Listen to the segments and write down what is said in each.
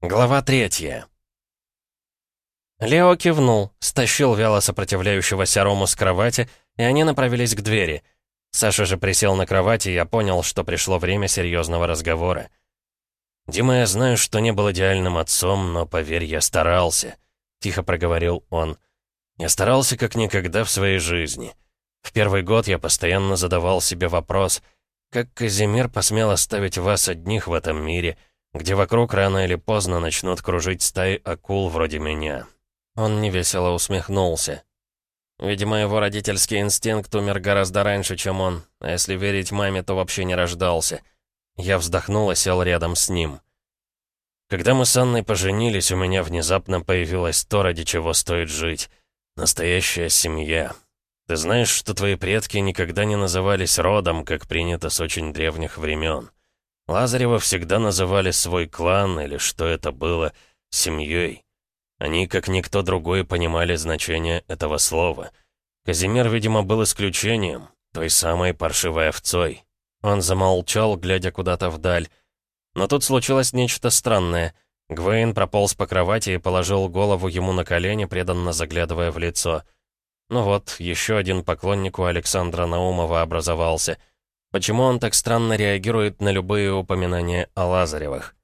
Глава третья. Лео кивнул, стащил вяло сопротивляющегося Рому с кровати, и они направились к двери. Саша же присел на кровати, и я понял, что пришло время серьезного разговора. «Дима, я знаю, что не был идеальным отцом, но, поверь, я старался», — тихо проговорил он. «Я старался как никогда в своей жизни. В первый год я постоянно задавал себе вопрос, как Казимир посмел оставить вас одних в этом мире — где вокруг рано или поздно начнут кружить стаи акул вроде меня. Он невесело усмехнулся. Видимо, его родительский инстинкт умер гораздо раньше, чем он, а если верить маме, то вообще не рождался. Я вздохнул и сел рядом с ним. Когда мы с Анной поженились, у меня внезапно появилось то, ради чего стоит жить. Настоящая семья. Ты знаешь, что твои предки никогда не назывались родом, как принято с очень древних времен. Лазарева всегда называли свой клан, или что это было, семьей. Они, как никто другой, понимали значение этого слова. Казимир, видимо, был исключением, той самой паршивой овцой. Он замолчал, глядя куда-то вдаль. Но тут случилось нечто странное. Гвейн прополз по кровати и положил голову ему на колени, преданно заглядывая в лицо. Ну вот, еще один поклонник у Александра Наумова образовался — Почему он так странно реагирует на любые упоминания о Лазаревых?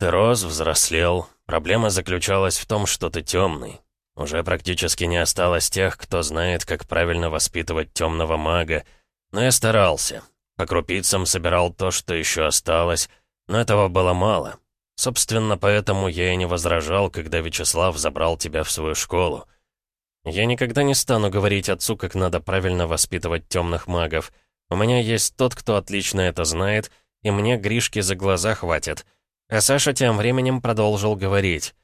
Ты рос, взрослел. Проблема заключалась в том, что ты темный. Уже практически не осталось тех, кто знает, как правильно воспитывать темного мага. Но я старался. По крупицам собирал то, что еще осталось, но этого было мало. Собственно, поэтому я и не возражал, когда Вячеслав забрал тебя в свою школу. Я никогда не стану говорить отцу, как надо правильно воспитывать темных магов — у меня есть тот, кто отлично это знает, и мне Гришки за глаза хватит. А Саша тем временем продолжил говорить.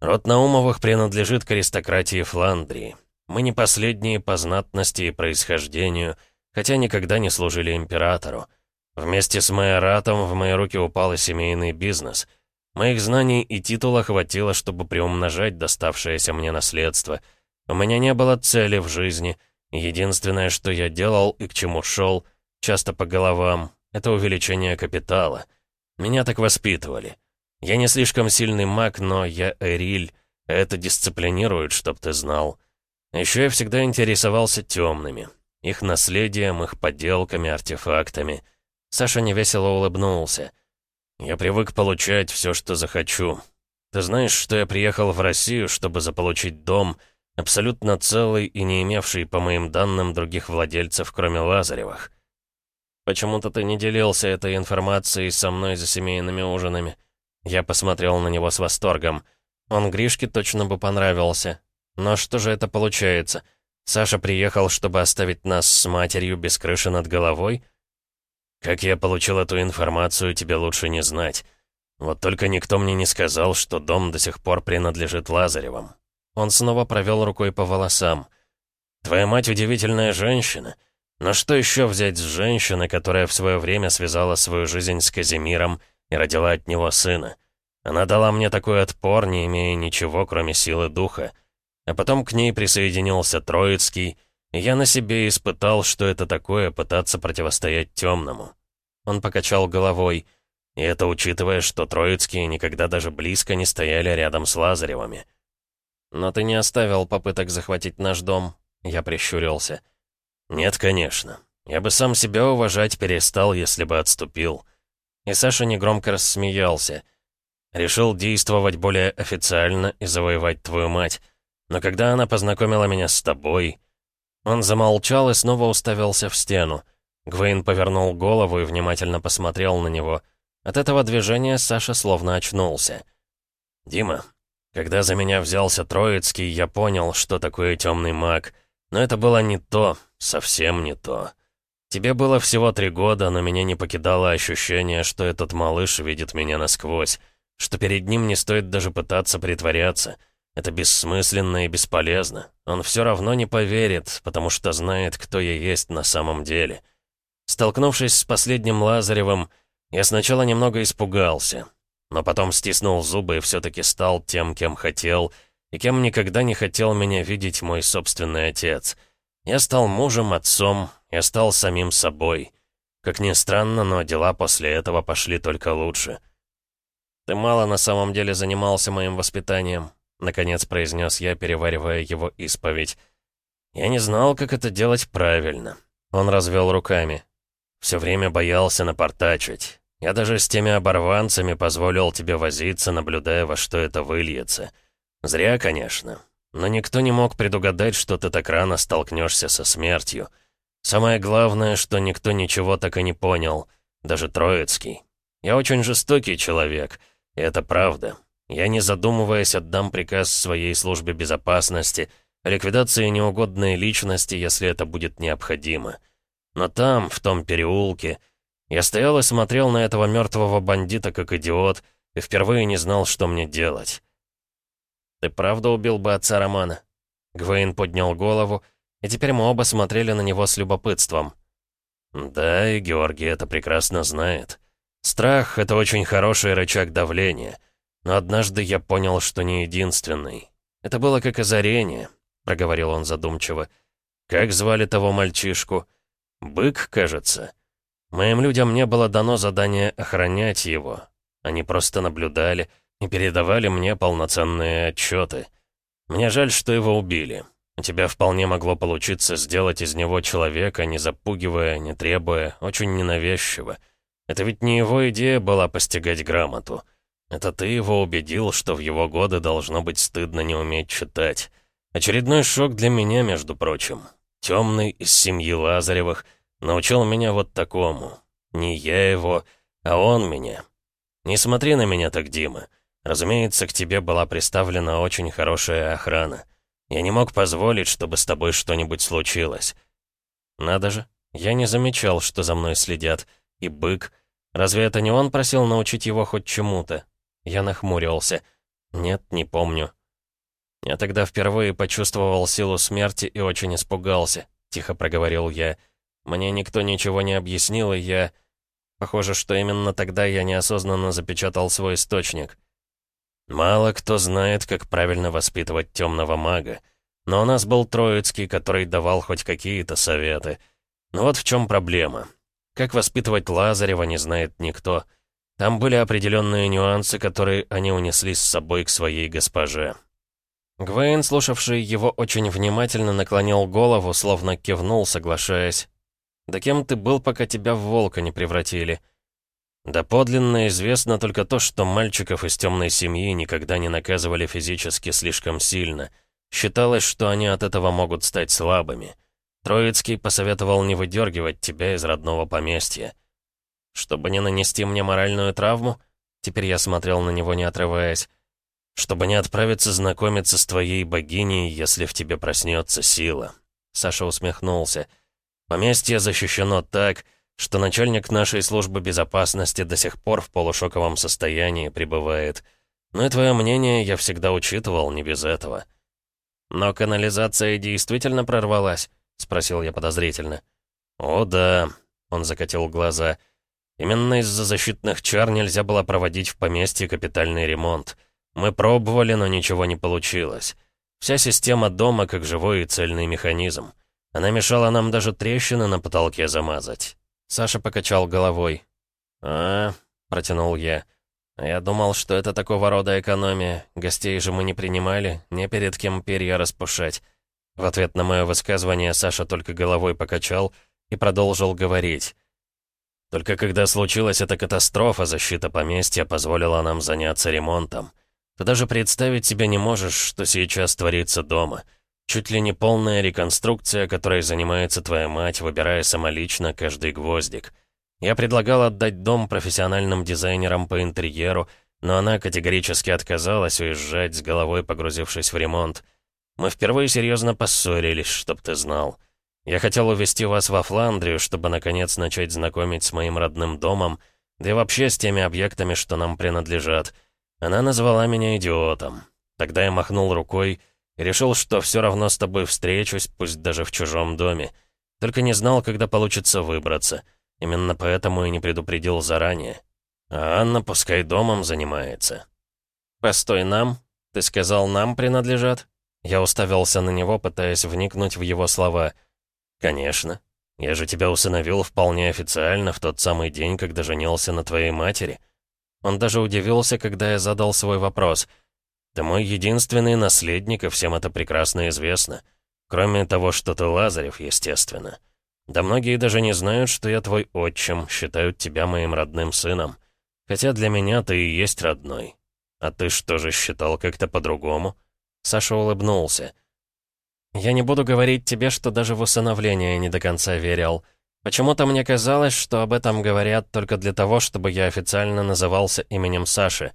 Род Наумовых принадлежит к аристократии Фландрии. Мы не последние по знатности и происхождению, хотя никогда не служили императору. Вместе с майоратом в мои руки упал и семейный бизнес. Моих знаний и титула хватило, чтобы приумножать доставшееся мне наследство. У меня не было цели в жизни — Единственное, что я делал и к чему шел, часто по головам, это увеличение капитала. Меня так воспитывали. Я не слишком сильный маг, но я Эриль, это дисциплинирует, чтоб ты знал. Еще я всегда интересовался темными, их наследием, их подделками, артефактами. Саша невесело улыбнулся. Я привык получать все, что захочу. Ты знаешь, что я приехал в Россию, чтобы заполучить дом — Абсолютно целый и не имевший, по моим данным, других владельцев, кроме Лазаревых. «Почему-то ты не делился этой информацией со мной за семейными ужинами». Я посмотрел на него с восторгом. Он Гришке точно бы понравился. Но что же это получается? Саша приехал, чтобы оставить нас с матерью без крыши над головой? Как я получил эту информацию, тебе лучше не знать. Вот только никто мне не сказал, что дом до сих пор принадлежит Лазаревым. Он снова провел рукой по волосам. «Твоя мать удивительная женщина. Но что еще взять с женщины, которая в свое время связала свою жизнь с Казимиром и родила от него сына? Она дала мне такой отпор, не имея ничего, кроме силы духа. А потом к ней присоединился Троицкий, и я на себе испытал, что это такое пытаться противостоять темному. Он покачал головой, и это учитывая, что Троицкие никогда даже близко не стояли рядом с Лазаревыми. «Но ты не оставил попыток захватить наш дом», — я прищурился. «Нет, конечно. Я бы сам себя уважать перестал, если бы отступил». И Саша негромко рассмеялся. «Решил действовать более официально и завоевать твою мать. Но когда она познакомила меня с тобой...» Он замолчал и снова уставился в стену. Гвейн повернул голову и внимательно посмотрел на него. От этого движения Саша словно очнулся. «Дима, когда за меня взялся Троицкий, я понял, что такое темный маг. Но это было не то, совсем не то. Тебе было всего три года, но меня не покидало ощущение, что этот малыш видит меня насквозь, что перед ним не стоит даже пытаться притворяться. Это бессмысленно и бесполезно. Он все равно не поверит, потому что знает, кто я есть на самом деле. Столкнувшись с последним Лазаревым, я сначала немного испугался но потом стиснул зубы и все-таки стал тем, кем хотел, и кем никогда не хотел меня видеть мой собственный отец. Я стал мужем, отцом, я стал самим собой. Как ни странно, но дела после этого пошли только лучше. «Ты мало на самом деле занимался моим воспитанием», — наконец произнес я, переваривая его исповедь. «Я не знал, как это делать правильно». Он развел руками. «Все время боялся напортачить. Я даже с теми оборванцами позволил тебе возиться, наблюдая, во что это выльется. Зря, конечно. Но никто не мог предугадать, что ты так рано столкнешься со смертью. Самое главное, что никто ничего так и не понял, даже Троицкий. Я очень жестокий человек, и это правда. Я, не задумываясь, отдам приказ своей службе безопасности о ликвидации неугодной личности, если это будет необходимо. Но там, в том переулке, я стоял и смотрел на этого мертвого бандита как идиот, и впервые не знал, что мне делать. «Ты правда убил бы отца Романа?» Гвейн поднял голову, и теперь мы оба смотрели на него с любопытством. «Да, и Георгий это прекрасно знает. Страх — это очень хороший рычаг давления. Но однажды я понял, что не единственный. Это было как озарение», — проговорил он задумчиво. «Как звали того мальчишку? Бык, кажется. Моим людям не было дано задание охранять его. Они просто наблюдали, — и передавали мне полноценные отчеты. Мне жаль, что его убили. У тебя вполне могло получиться сделать из него человека, не запугивая, не требуя, очень ненавязчиво. Это ведь не его идея была постигать грамоту. Это ты его убедил, что в его годы должно быть стыдно не уметь читать. Очередной шок для меня, между прочим. Темный из семьи Лазаревых научил меня вот такому. Не я его, а он меня. Не смотри на меня так, Дима. Разумеется, к тебе была представлена очень хорошая охрана. Я не мог позволить, чтобы с тобой что-нибудь случилось. Надо же, я не замечал, что за мной следят. И бык. Разве это не он просил научить его хоть чему-то? Я нахмурился. Нет, не помню. Я тогда впервые почувствовал силу смерти и очень испугался, тихо проговорил я. Мне никто ничего не объяснил, и я... Похоже, что именно тогда я неосознанно запечатал свой источник. Мало кто знает, как правильно воспитывать темного мага. Но у нас был Троицкий, который давал хоть какие-то советы. Но вот в чем проблема. Как воспитывать Лазарева, не знает никто. Там были определенные нюансы, которые они унесли с собой к своей госпоже. Гвейн, слушавший его очень внимательно, наклонил голову, словно кивнул, соглашаясь. «Да кем ты был, пока тебя в волка не превратили?» Да подлинно известно только то, что мальчиков из темной семьи никогда не наказывали физически слишком сильно. Считалось, что они от этого могут стать слабыми. Троицкий посоветовал не выдергивать тебя из родного поместья. Чтобы не нанести мне моральную травму? Теперь я смотрел на него, не отрываясь. Чтобы не отправиться знакомиться с твоей богиней, если в тебе проснется сила. Саша усмехнулся. Поместье защищено так, что начальник нашей службы безопасности до сих пор в полушоковом состоянии пребывает. Ну и твое мнение я всегда учитывал, не без этого. Но канализация действительно прорвалась? Спросил я подозрительно. О да, он закатил глаза. Именно из-за защитных чар нельзя было проводить в поместье капитальный ремонт. Мы пробовали, но ничего не получилось. Вся система дома как живой и цельный механизм. Она мешала нам даже трещины на потолке замазать. Саша покачал головой. «А, — протянул я. «Я думал, что это такого рода экономия. Гостей же мы не принимали, не перед кем перья распушать». В ответ на мое высказывание Саша только головой покачал и продолжил говорить. «Только когда случилась эта катастрофа, защита поместья позволила нам заняться ремонтом. Ты даже представить себе не можешь, что сейчас творится дома. Чуть ли не полная реконструкция, которой занимается твоя мать, выбирая самолично каждый гвоздик. Я предлагал отдать дом профессиональным дизайнерам по интерьеру, но она категорически отказалась уезжать, с головой погрузившись в ремонт. Мы впервые серьезно поссорились, чтоб ты знал. Я хотел увезти вас во Фландрию, чтобы наконец начать знакомить с моим родным домом, да и вообще с теми объектами, что нам принадлежат. Она назвала меня идиотом. Тогда я махнул рукой — решил, что все равно с тобой встречусь, пусть даже в чужом доме. Только не знал, когда получится выбраться. Именно поэтому и не предупредил заранее. А Анна пускай домом занимается. «Постой, нам? Ты сказал, нам принадлежат?» Я уставился на него, пытаясь вникнуть в его слова. «Конечно. Я же тебя усыновил вполне официально в тот самый день, когда женился на твоей матери». Он даже удивился, когда я задал свой вопрос. «Ты мой единственный наследник, и всем это прекрасно известно. Кроме того, что ты Лазарев, естественно. Да многие даже не знают, что я твой отчим, считают тебя моим родным сыном. Хотя для меня ты и есть родной. А ты что же считал как-то по-другому?» Саша улыбнулся. «Я не буду говорить тебе, что даже в усыновление не до конца верил. Почему-то мне казалось, что об этом говорят только для того, чтобы я официально назывался именем Саши.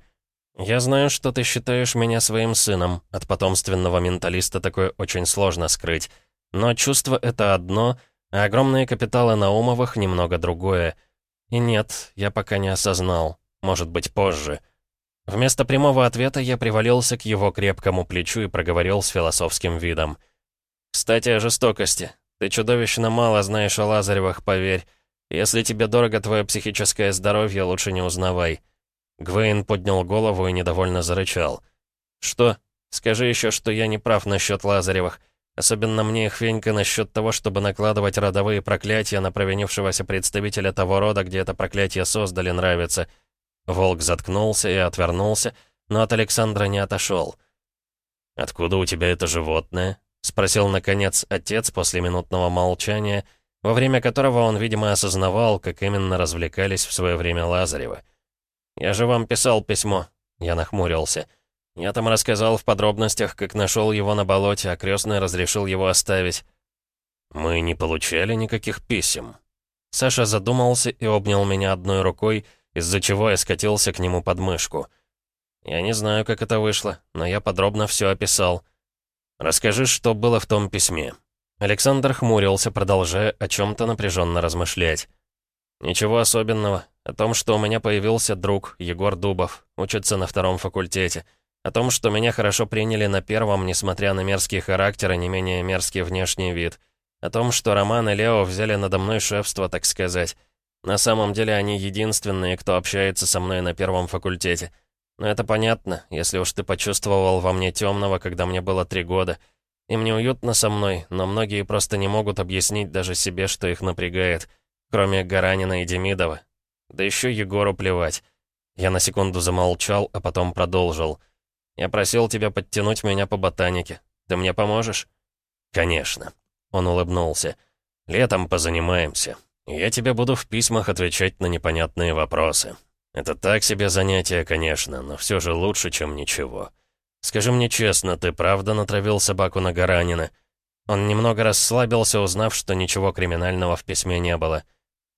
Я знаю, что ты считаешь меня своим сыном. От потомственного менталиста такое очень сложно скрыть. Но чувство — это одно, а огромные капиталы Наумовых — немного другое. И нет, я пока не осознал. Может быть, позже. Вместо прямого ответа я привалился к его крепкому плечу и проговорил с философским видом. «Кстати, о жестокости. Ты чудовищно мало знаешь о Лазаревых, поверь. Если тебе дорого твое психическое здоровье, лучше не узнавай». Гвейн поднял голову и недовольно зарычал. «Что? Скажи еще, что я не прав насчет Лазаревых. Особенно мне их венька насчет того, чтобы накладывать родовые проклятия на провинившегося представителя того рода, где это проклятие создали, нравится». Волк заткнулся и отвернулся, но от Александра не отошел. «Откуда у тебя это животное?» — спросил, наконец, отец после минутного молчания, во время которого он, видимо, осознавал, как именно развлекались в свое время Лазарева. «Я же вам писал письмо», — я нахмурился. «Я там рассказал в подробностях, как нашел его на болоте, а крестный разрешил его оставить». «Мы не получали никаких писем». Саша задумался и обнял меня одной рукой, из-за чего я скатился к нему под мышку. «Я не знаю, как это вышло, но я подробно все описал». «Расскажи, что было в том письме». Александр хмурился, продолжая о чем-то напряженно размышлять. «Ничего особенного. О том, что у меня появился друг, Егор Дубов, учится на втором факультете. О том, что меня хорошо приняли на первом, несмотря на мерзкий характер и не менее мерзкий внешний вид. О том, что Роман и Лео взяли надо мной шефство, так сказать. На самом деле они единственные, кто общается со мной на первом факультете. Но это понятно, если уж ты почувствовал во мне темного, когда мне было три года. Им неуютно со мной, но многие просто не могут объяснить даже себе, что их напрягает. Кроме Гаранина и Демидова. Да еще Егору плевать. Я на секунду замолчал, а потом продолжил. «Я просил тебя подтянуть меня по ботанике. Ты мне поможешь?» «Конечно». Он улыбнулся. «Летом позанимаемся. Я тебе буду в письмах отвечать на непонятные вопросы. Это так себе занятие, конечно, но все же лучше, чем ничего. Скажи мне честно, ты правда натравил собаку на Гаранина? Он немного расслабился, узнав, что ничего криминального в письме не было.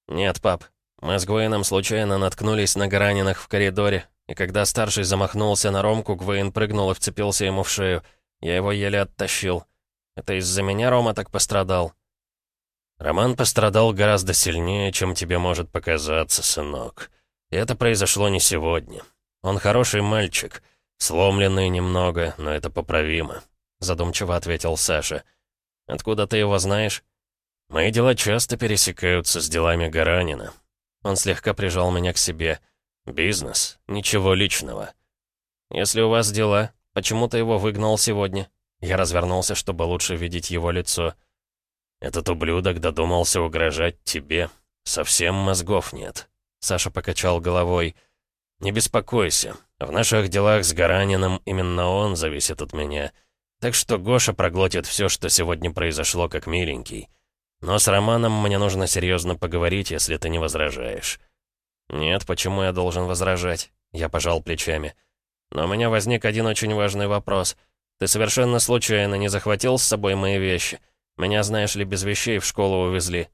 Нет, пап, мы с Гвейном случайно наткнулись на Гаранинах в коридоре, и когда старший замахнулся на Ромку, Гвейн прыгнул и вцепился ему в шею. Я его еле оттащил. Это из-за меня Рома так пострадал. Роман пострадал гораздо сильнее, чем тебе может показаться, сынок. И это произошло не сегодня. Он хороший мальчик, сломленный немного, но это поправимо», — задумчиво ответил Саша. «Откуда ты его знаешь?» «Мои дела часто пересекаются с делами Гаранина». Он слегка прижал меня к себе. «Бизнес, ничего личного». «Если у вас дела, почему ты его выгнал сегодня?» Я развернулся, чтобы лучше видеть его лицо. «Этот ублюдок додумался угрожать тебе. Совсем мозгов нет». Саша покачал головой. «Не беспокойся. В наших делах с Гараниным именно он зависит от меня. Так что Гоша проглотит все, что сегодня произошло, как миленький. Но с Романом мне нужно серьезно поговорить, если ты не возражаешь». «Нет, почему я должен возражать?» Я пожал плечами. «Но у меня возник один очень важный вопрос. Ты совершенно случайно не захватил с собой мои вещи? Меня, знаешь ли, без вещей в школу увезли».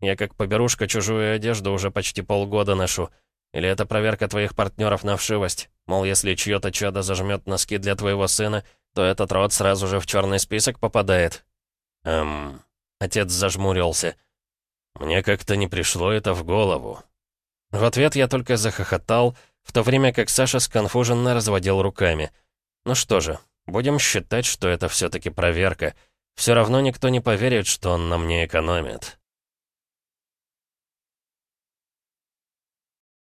Я как поберушка чужую одежду уже почти полгода ношу. Или это проверка твоих партнеров на вшивость? Мол, если чье-то чадо зажмет носки для твоего сына, то этот род сразу же в черный список попадает. Эм... Отец зажмурился. Мне как-то не пришло это в голову. В ответ я только захохотал, в то время как Саша сконфуженно разводил руками. Ну что же, будем считать, что это все-таки проверка. Все равно никто не поверит, что он на мне экономит.